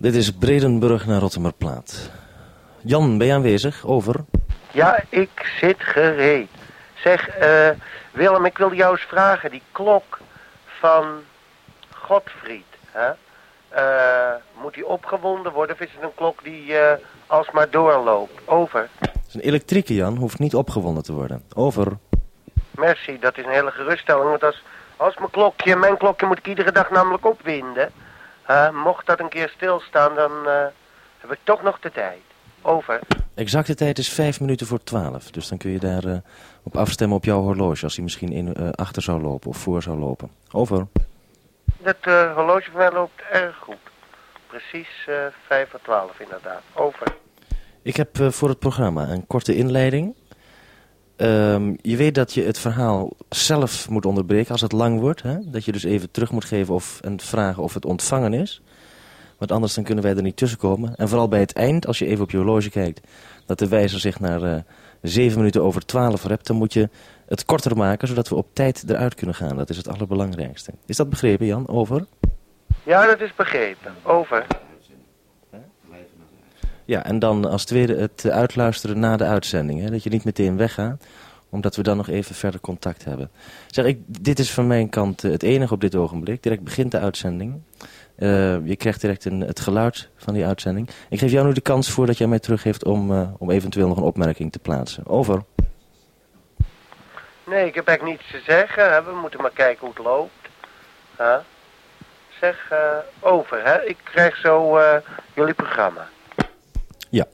Dit is Bredenburg naar Rottemerplaat. Jan, ben je aanwezig? Over. Ja, ik zit gereed. Zeg, eh Willem, ik wilde jou eens vragen. Die klok van Godfried, hè? Eh, moet die opgewonden worden of is het een klok die eh alsmaar doorloopt? Over. Het is een elektrieke, Jan. Hoeft niet opgewonden te worden. Over. Merci, dat is een hele geruststelling. Want als, als mijn klokje, mijn klokje moet ik iedere dag namelijk opwinden. Hè, mocht dat een keer stilstaan, dan eh, heb ik toch nog de tijd. Over. Exacte tijd is vijf minuten voor twaalf. Dus dan kun je daar eh, op afstemmen op jouw horloge. Als hij misschien in, eh, achter zou lopen of voor zou lopen. Over. Dat eh, horloge van mij loopt erg goed. Precies eh 5 voor 12 inderdaad. Over. Ik heb eh, voor het programma een korte inleiding. Ehm, je weet dat je het verhaal zelf moet onderbreken als het lang wordt. Hè? Dat je dus even terug moet geven of, en vragen of het ontvangen is. Want anders dan kunnen wij er niet tussenkomen. En vooral bij het eind, als je even op je horloge kijkt... dat de wijzer zich naar eh 7 minuten over 12 rept... dan moet je het korter maken, zodat we op tijd eruit kunnen gaan. Dat is het allerbelangrijkste. Is dat begrepen, Jan? Over? Ja, dat is begrepen. Over. Ja, en dan als tweede het eh, uitluisteren na de uitzending. Hè? Dat je niet meteen weggaat, omdat we dan nog even verder contact hebben. Zeg, ik, dit is van mijn kant eh, het enige op dit ogenblik. Direct begint de uitzending. Eh, je krijgt direct een, het geluid van die uitzending. Ik geef jou nu de kans voor dat jij mij teruggeeft om, om eventueel nog een opmerking te plaatsen. Over. Nee, ik heb eigenlijk niets te zeggen. We moeten maar kijken hoe het loopt. Zeg, over, hè. Ik krijg zo jullie programma. Yeah.